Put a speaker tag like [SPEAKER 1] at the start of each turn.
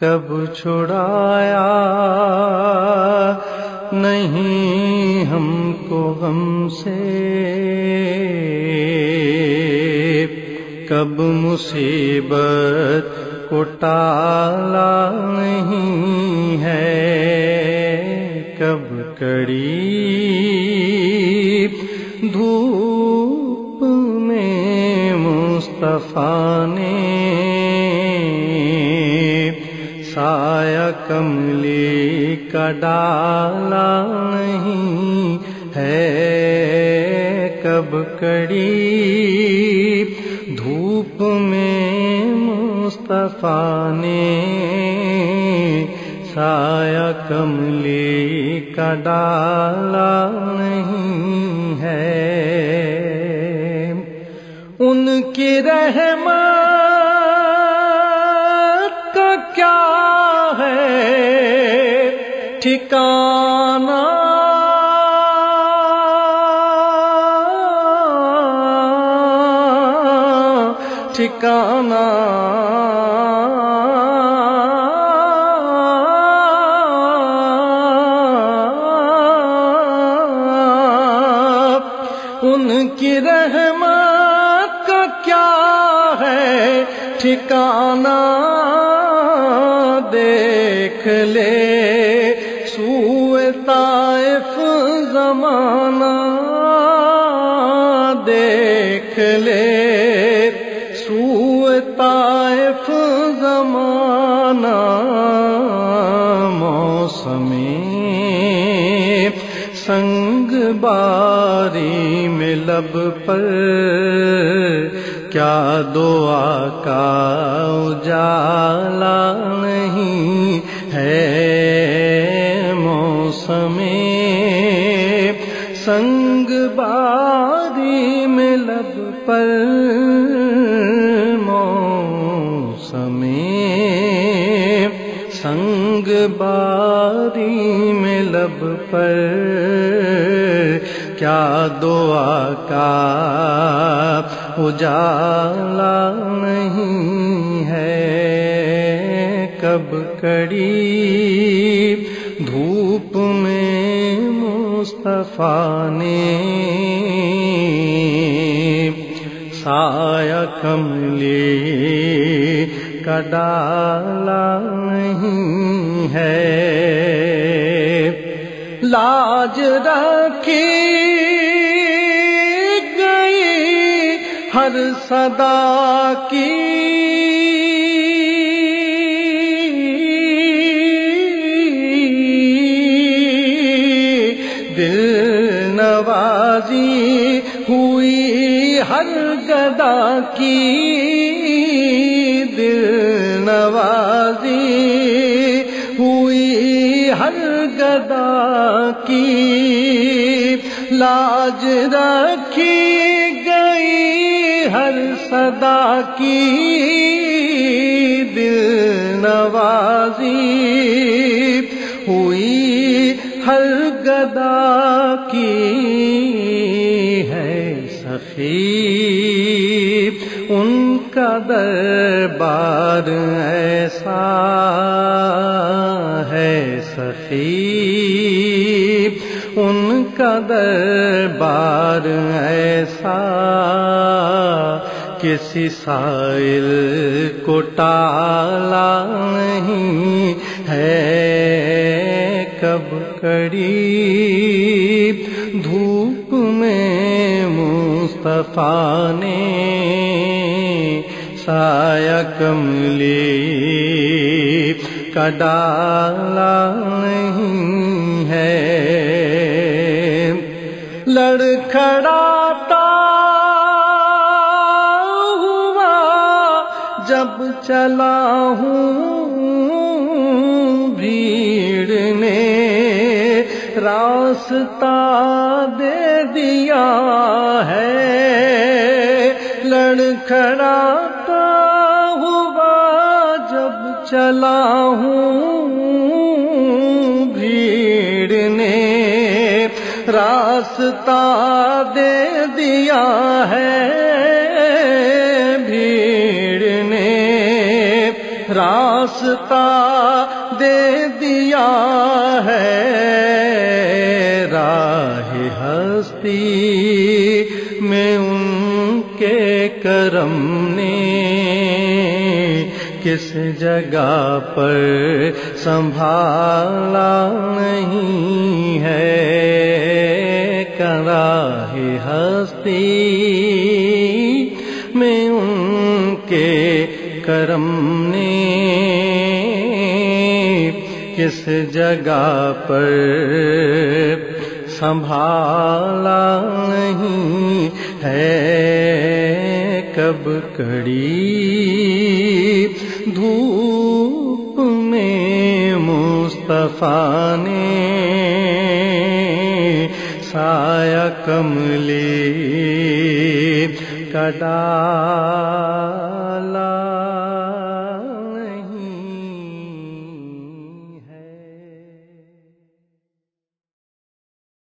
[SPEAKER 1] کب چھڑایا؟ نہیں ہم کو غم سے۔ کب مصیبت کو ٹالا نہیں ہے۔ کب کڑی دھوپ میں مصطفیٰ ڈالا نہیں ہے۔ کب کڑی دھوپ میں مصطفیٰ نے سایہ کملی کا ڈالا نہیں ہے۔ ان کی رحمت کا کیا ہے؟ ٹھکانا ٹھکانا ان کی رحمت کا کیا ہے ٹھکانا دیکھ لے طائف زمانہ موسمی سنگ باری میں لب پر کیا دعا کا اجالا نہیں ہے موسم سنگ باری میں لب پر سنگ باری میں لب پر کیا دعا کا اجالا نہیں ہے؟ کب کڑی دھوپ میں مصطفیٰ نے سایہ کملی کا ڈالا نہیں ہے لاج رکھی گئی ہر صدا کی دل نوازی ہوئی ہر گدا کی دل نوازی ہوئی ہر گدا کی لاج رکھی گئی ہر صدا کی دل نوازی ہوئی ہر گدا کی ہے سخی ان کا دربار ایسا ہے سخی ان کا دربار ایسا کسی سائل کو ٹالا نہیں ہے کب کڑی دھوپ میں مصطفیٰ نے سایہ کملی کا ڈالا نہیں ہے۔ لڑکھڑاتا ہوا جب چلا راستہ دے دیا ہے۔ لڑکھڑاتا ہوا جب چلا ہوں بھیڑ نے راستہ دے دیا ہے بھیڑ نے راستہ دے دیا ہے ہستی میں ان کے کرم نے کس جگہ پر سنبھالا نہیں ہے؟ کراہ ہستی میں ان کے کرم نے کس جگہ پر سنبھالا نہیں ہے کب کڑی دھوپ میں مصطفیٰ نے سایہ کملی کڈالا